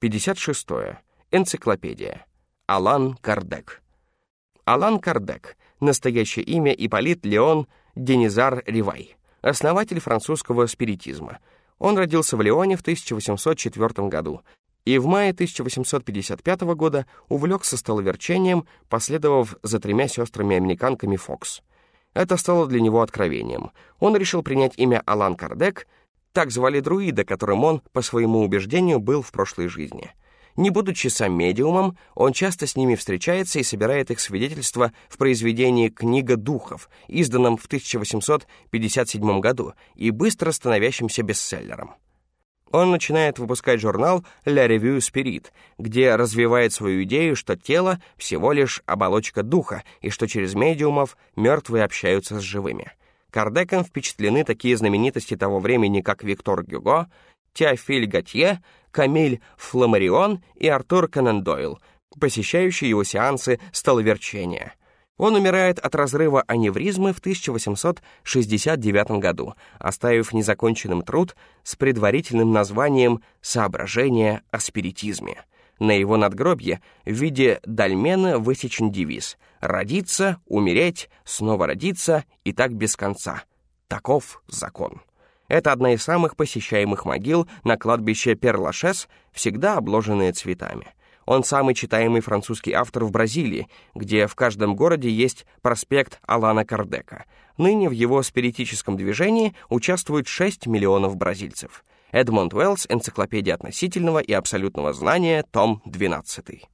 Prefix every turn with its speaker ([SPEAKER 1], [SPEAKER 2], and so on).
[SPEAKER 1] 56. Энциклопедия. Алан Кардек. Алан Кардек. Настоящее имя Ипполит Леон Денизар Ривай. Основатель французского спиритизма. Он родился в Леоне в 1804 году и в мае 1855 года увлекся столоверчением, последовав за тремя сестрами-американками Фокс. Это стало для него откровением. Он решил принять имя Алан Кардек, так звали друида, которым он, по своему убеждению, был в прошлой жизни. Не будучи сам медиумом, он часто с ними встречается и собирает их свидетельства в произведении «Книга духов», изданном в 1857 году и быстро становящимся бестселлером. Он начинает выпускать журнал «La Revue Spirit», где развивает свою идею, что тело — всего лишь оболочка духа, и что через медиумов мертвые общаются с живыми. Кардеком впечатлены такие знаменитости того времени, как Виктор Гюго, Теофиль Готье, Камиль Фламарион и Артур Конан Дойл, посещающие его сеансы столоверчения. Он умирает от разрыва аневризмы в 1869 году, оставив незаконченным труд с предварительным названием «Соображение о спиритизме». На его надгробье в виде дольмена высечен девиз «Родиться, умереть, снова родиться и так без конца. Таков закон». Это одна из самых посещаемых могил на кладбище Перлашес, всегда обложенные цветами. Он самый читаемый французский автор в Бразилии, где в каждом городе есть проспект Алана Кардека. Ныне в его спиритическом движении участвуют 6 миллионов бразильцев. Эдмонд Уэллс, «Энциклопедия относительного и абсолютного знания», том 12.